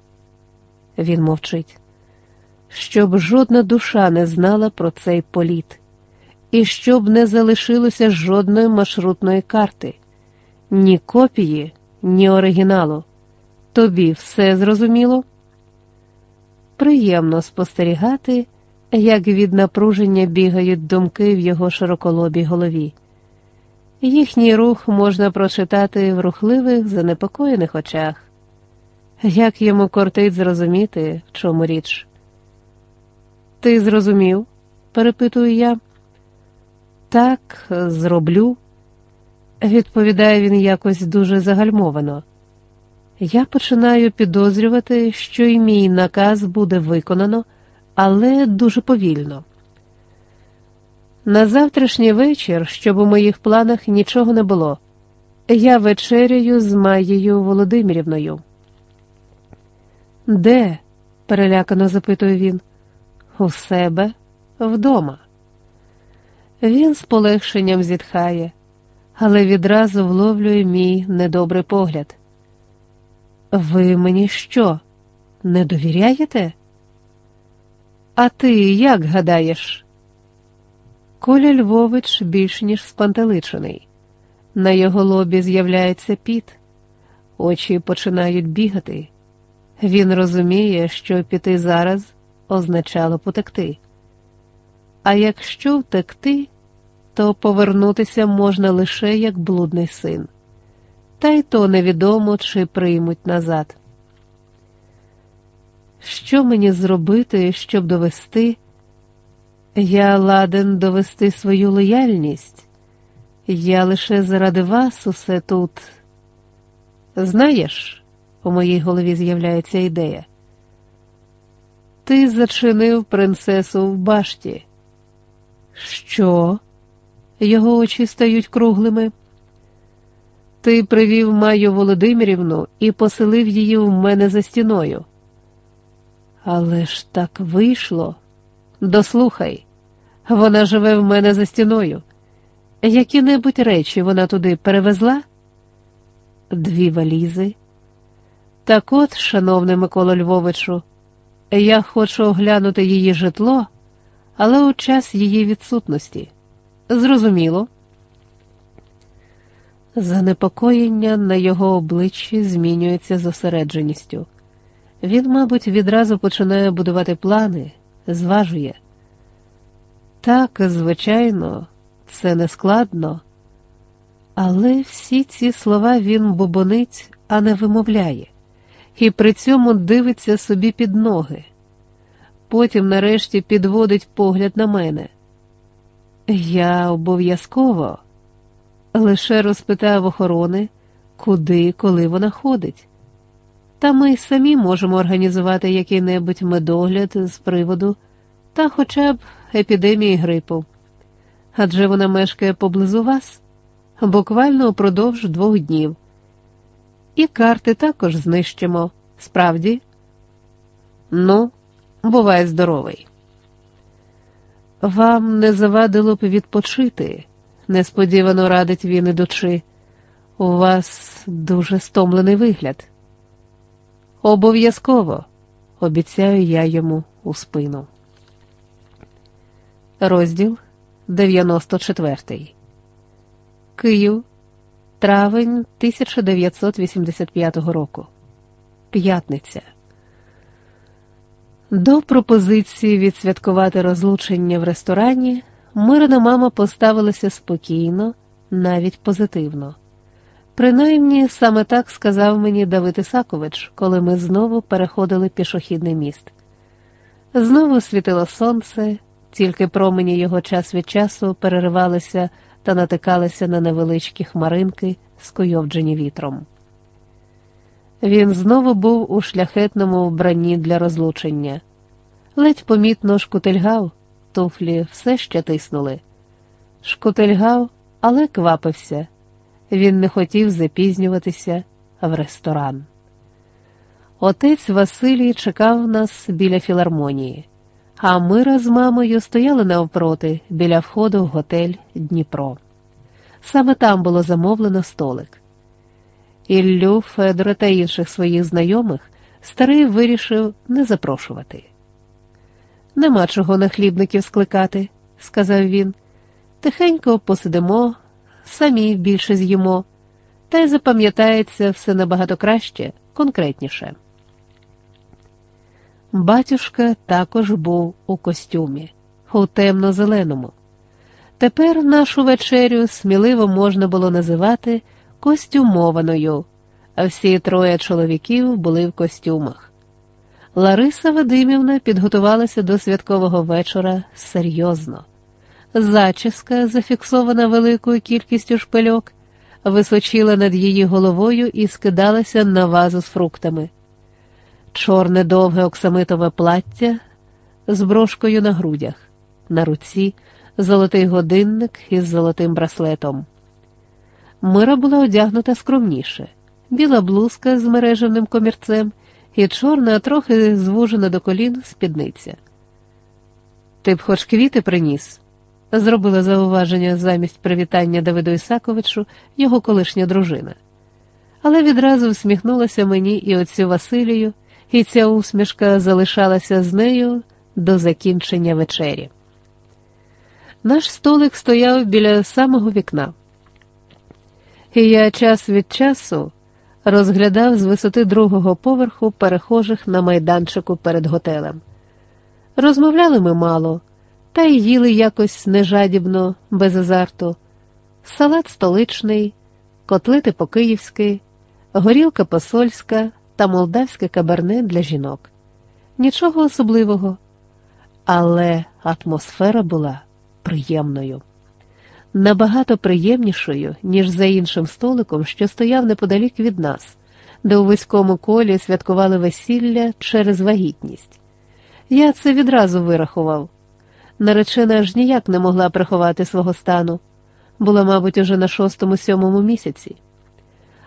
Він мовчить, щоб жодна душа не знала про цей політ і щоб не залишилося жодної маршрутної карти, ні копії, ні оригіналу. Тобі все зрозуміло? Приємно спостерігати, як від напруження бігають думки в його широколобій голові. Їхній рух можна прочитати в рухливих, занепокоєних очах. Як йому кортить зрозуміти, в чому річ? Ти зрозумів? перепитую я. Так, зроблю, відповідає він якось дуже загальмовано. Я починаю підозрювати, що і мій наказ буде виконано, але дуже повільно. На завтрашній вечір, щоб у моїх планах нічого не було, я вечеряю з Маєю Володимирівною. Де? перелякано запитує він. У себе вдома. Він з полегшенням зітхає, але відразу вловлює мій недобрий погляд. Ви мені що, не довіряєте? А ти як гадаєш? Коля Львович більш ніж спантеличений. На його лобі з'являється піт, очі починають бігати. Він розуміє, що піти зараз означало потекти. А якщо втекти, то повернутися можна лише як блудний син, та й то невідомо, чи приймуть назад. Що мені зробити, щоб довести? Я ладен довести свою лояльність. Я лише заради вас усе тут. Знаєш, у моїй голові з'являється ідея. Ти зачинив принцесу в башті. Що? Його очі стають круглими. Ти привів Маю Володимирівну і поселив її в мене за стіною. Але ж так вийшло. Дослухай, вона живе в мене за стіною. Які небудь речі вона туди перевезла? Дві валізи. Так от, шановний Микола Львовичу, я хочу оглянути її житло, але у час її відсутності. Зрозуміло. Занепокоєння на його обличчі змінюється зосередженістю. Він, мабуть, відразу починає будувати плани, зважує. Так, звичайно, це не складно, але всі ці слова він бубонить, а не вимовляє, і при цьому дивиться собі під ноги. Потім, нарешті, підводить погляд на мене. Я обов'язково лише розпитав охорони, куди, коли вона ходить. Та ми самі можемо організувати який-небудь медогляд з приводу та хоча б епідемії грипу. Адже вона мешкає поблизу вас буквально упродовж двох днів. І карти також знищимо, справді. Ну, бувай здоровий. Вам не завадило б відпочити, несподівано радить він ідучи. У вас дуже стомлений вигляд. Обов'язково, обіцяю я йому у спину. Розділ 94 Київ, травень 1985 року. П'ятниця. До пропозиції відсвяткувати розлучення в ресторані мирна мама поставилася спокійно, навіть позитивно. Принаймні, саме так сказав мені Давид Ісакович, коли ми знову переходили пішохідний міст. Знову світило сонце, тільки промені його час від часу переривалися та натикалися на невеличкі хмаринки, скойовджені вітром. Він знову був у шляхетному вбранні для розлучення, ледь помітно шкутильгав, туфлі все ще тиснули. Шкутильгав, але квапився. Він не хотів запізнюватися в ресторан. Отець Василій чекав нас біля філармонії, а Мира з мамою стояли навпроти біля входу в готель Дніпро. Саме там було замовлено столик. Іллю, Федора та інших своїх знайомих старий вирішив не запрошувати. Нема чого на хлібників скликати, сказав він. Тихенько посидимо, самі більше з'їмо, та й запам'ятається все набагато краще, конкретніше. Батюшка також був у костюмі, у темно-зеленому. Тепер нашу вечерю сміливо можна було називати костюмованою, всі троє чоловіків були в костюмах. Лариса Вадимівна підготувалася до святкового вечора серйозно. Зачіска, зафіксована великою кількістю шпильок, височила над її головою і скидалася на вазу з фруктами. Чорне довге оксамитове плаття з брошкою на грудях, на руці золотий годинник із золотим браслетом. Мира була одягнута скромніше, біла блузка з мережевним комірцем і чорна, трохи звужена до колін спідниця. Ти б хоч квіти приніс? зробила зауваження замість привітання Давиду Ісаковичу його колишня дружина. Але відразу всміхнулася мені і отцю Василію, і ця усмішка залишалася з нею до закінчення вечері. Наш столик стояв біля самого вікна. І я час від часу розглядав з висоти другого поверху перехожих на майданчику перед готелем. Розмовляли ми мало, та й їли якось нежадібно, без азарту, салат столичний, котлети по-київськи, горілка посольська та молдавське каберне для жінок. Нічого особливого, але атмосфера була приємною. Набагато приємнішою, ніж за іншим столиком, що стояв неподалік від нас, де у вузькому колі святкували весілля через вагітність. Я це відразу вирахував. Наречена аж ніяк не могла приховати свого стану, була, мабуть, уже на шостому-сьомому місяці.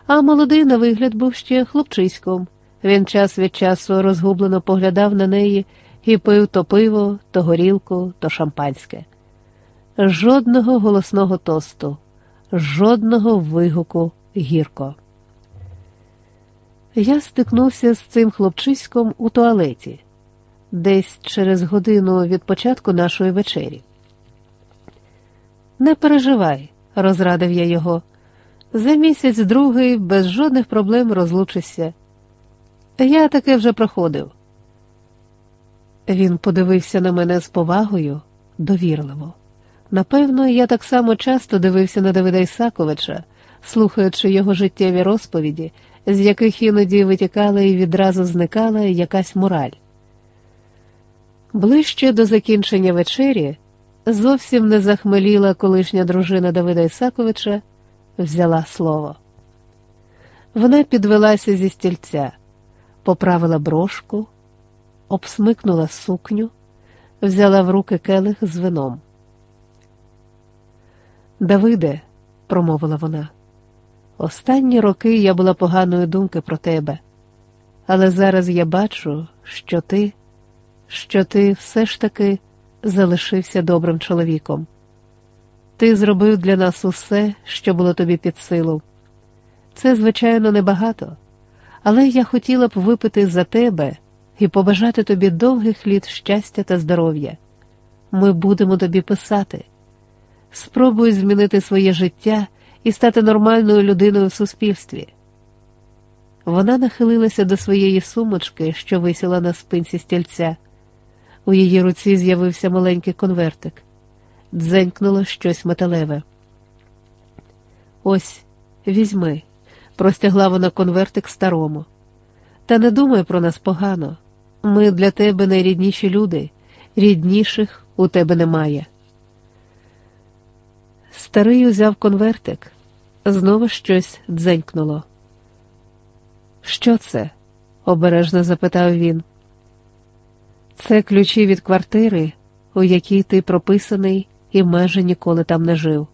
А молодий, на вигляд, був ще хлопчиськом. Він час від часу розгублено поглядав на неї і пив то пиво, то горілку, то шампанське. Жодного голосного тосту, жодного вигуку гірко. Я стикнувся з цим хлопчиськом у туалеті десь через годину від початку нашої вечері. Не переживай, розрадив я його. За місяць другий без жодних проблем розлучишся. Я таке вже проходив. Він подивився на мене з повагою, довірливо. Напевно, я так само часто дивився на Давида Ісаковича, слухаючи його життєві розповіді, з яких іноді витікала і відразу зникала якась мораль. Ближче до закінчення вечері зовсім не захмеліла колишня дружина Давида Ісаковича, взяла слово. Вона підвелася зі стільця, поправила брошку, обсмикнула сукню, взяла в руки келих з вином. Давиде, промовила вона, останні роки я була поганої думки про тебе, але зараз я бачу, що ти що ти все ж таки залишився добрим чоловіком. Ти зробив для нас усе, що було тобі під силу. Це, звичайно, небагато, але я хотіла б випити за тебе і побажати тобі довгих літ щастя та здоров'я. Ми будемо тобі писати. Спробуй змінити своє життя і стати нормальною людиною в суспільстві. Вона нахилилася до своєї сумочки, що висіла на спинці стільця. У її руці з'явився маленький конвертик. Дзенькнуло щось металеве. Ось, візьми, простягла вона конвертик старому. Та не думай про нас погано. Ми для тебе найрідніші люди, рідніших у тебе немає. Старий узяв конвертик, знову щось дзенькнуло. Що це? обережно запитав він. Це ключі від квартири, у якій ти прописаний і майже ніколи там не жив.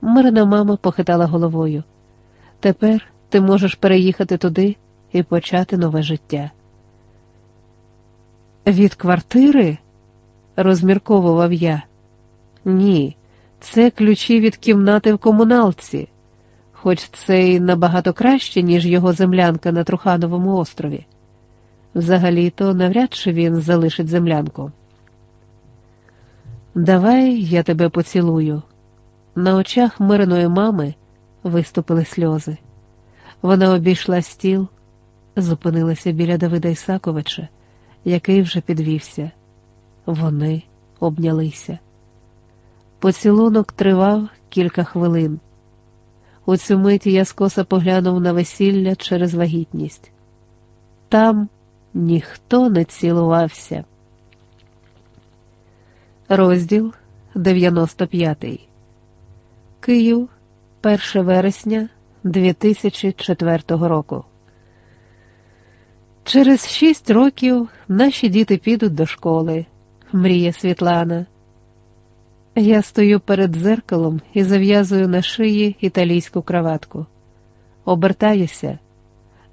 Мирна мама похитала головою. Тепер ти можеш переїхати туди і почати нове життя. Від квартири? розмірковував я. Ні, це ключі від кімнати в комуналці, хоч це й набагато краще, ніж його землянка на Трухановому острові. Взагалі-то навряд чи він залишить землянку. Давай я тебе поцілую. На очах мирної мами виступили сльози. Вона обійшла стіл, зупинилася біля Давида Ісаковича, який вже підвівся. Вони обнялися. Поцілунок тривав кілька хвилин. У цю миті я скоса поглянув на весілля через вагітність. Там ніхто не цілувався. Розділ 95 Київ 1 вересня 2004 року. Через шість років наші діти підуть до школи, мріє Світлана. Я стою перед дзеркалом і зав'язую на шиї італійську краватку. Обертаюся,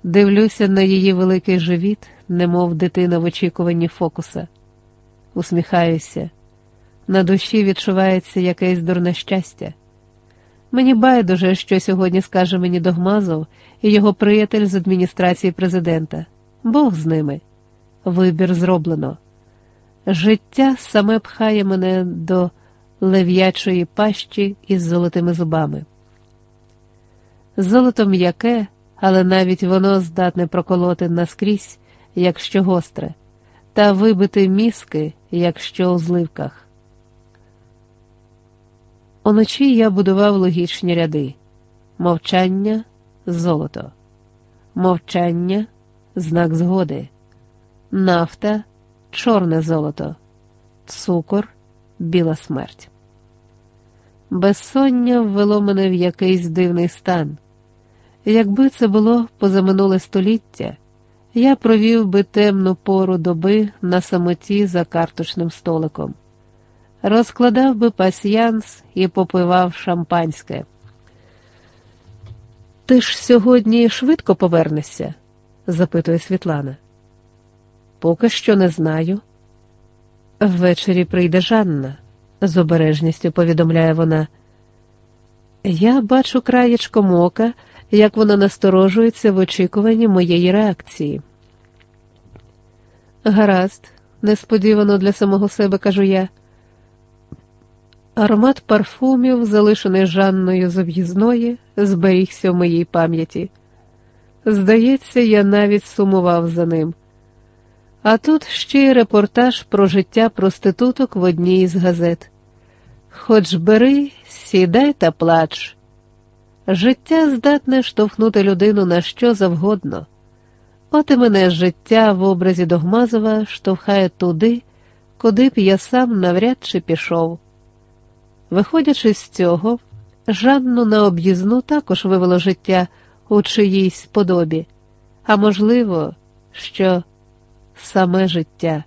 дивлюся на її великий живіт, немов дитина в очікуванні фокуса. Усміхаюся. На душі відчувається якесь дурне щастя. Мені байдуже, що сьогодні скаже мені Догмазов і його приятель з адміністрації президента. Бог з ними. Вибір зроблено. Життя саме пхає мене до лев'ячої пащі із золотими зубами. Золото м'яке, але навіть воно здатне проколоти наскрізь, якщо гостре, та вибити мізки, якщо у зливках. Уночі я будував логічні ряди мовчання золото, мовчання знак згоди, нафта чорне золото, цукор біла смерть. Безсоння ввело мене в якийсь дивний стан. Якби це було позаминуле століття, я провів би темну пору доби на самоті за карточним столиком, розкладав би пасьянс і попивав шампанське. Ти ж сьогодні швидко повернешся? запитує Світлана. Поки що не знаю. Ввечері прийде Жанна, з обережністю повідомляє вона. Я бачу краєчком ока, як вона насторожується в очікуванні моєї реакції. Гаразд, несподівано для самого себе кажу я. Аромат парфумів, залишений Жанною з об'їзної, зберігся в моїй пам'яті. Здається, я навіть сумував за ним. А тут ще й репортаж про життя проституток в одній із газет. Хоч бери, сідай та плач. Життя здатне штовхнути людину на що завгодно. От і мене життя в образі Догмазова штовхає туди, куди б я сам навряд чи пішов. Виходячи з цього, Жанну на об'їзну також вивело життя у чиїйсь подобі, а можливо, що саме життя,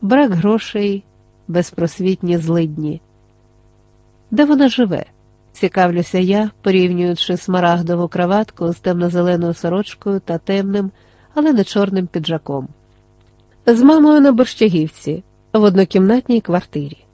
брак грошей, безпросвітні злидні. Де вона живе? Цікавлюся я, порівнюючи смарагдову краватку з темно-зеленою сорочкою та темним, але не чорним піджаком. З мамою на борщагівці, в однокімнатній квартирі.